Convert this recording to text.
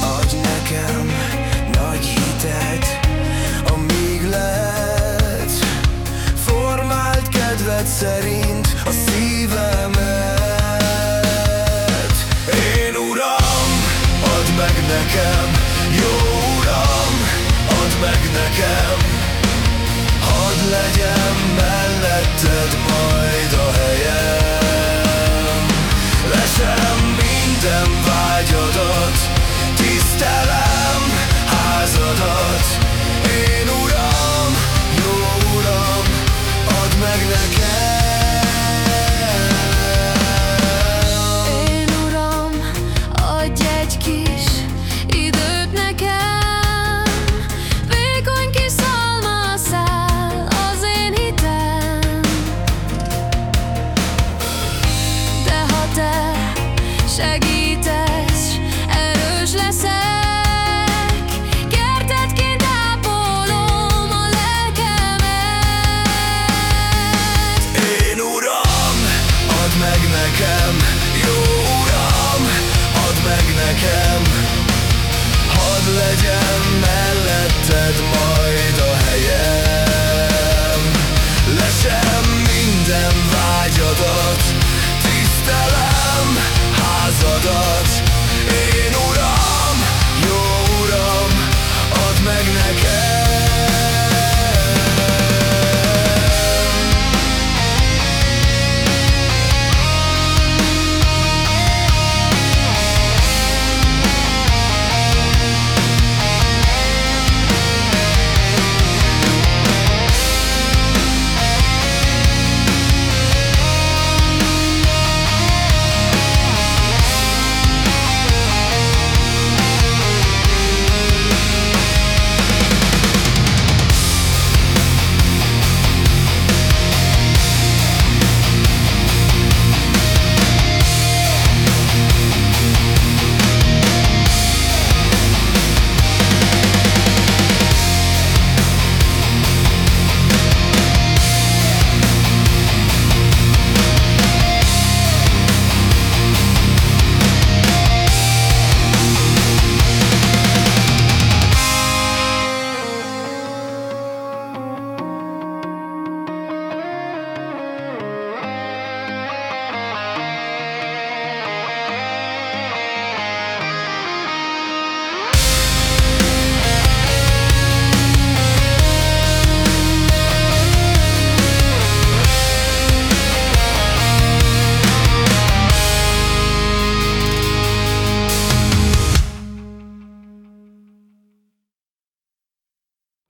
Adj nekem nagy hitet, amíg lehet kedved szerint a szívemet. Én Uram, add meg nekem, jó Uram, add meg nekem. Hadd legyen melletted majd a segít.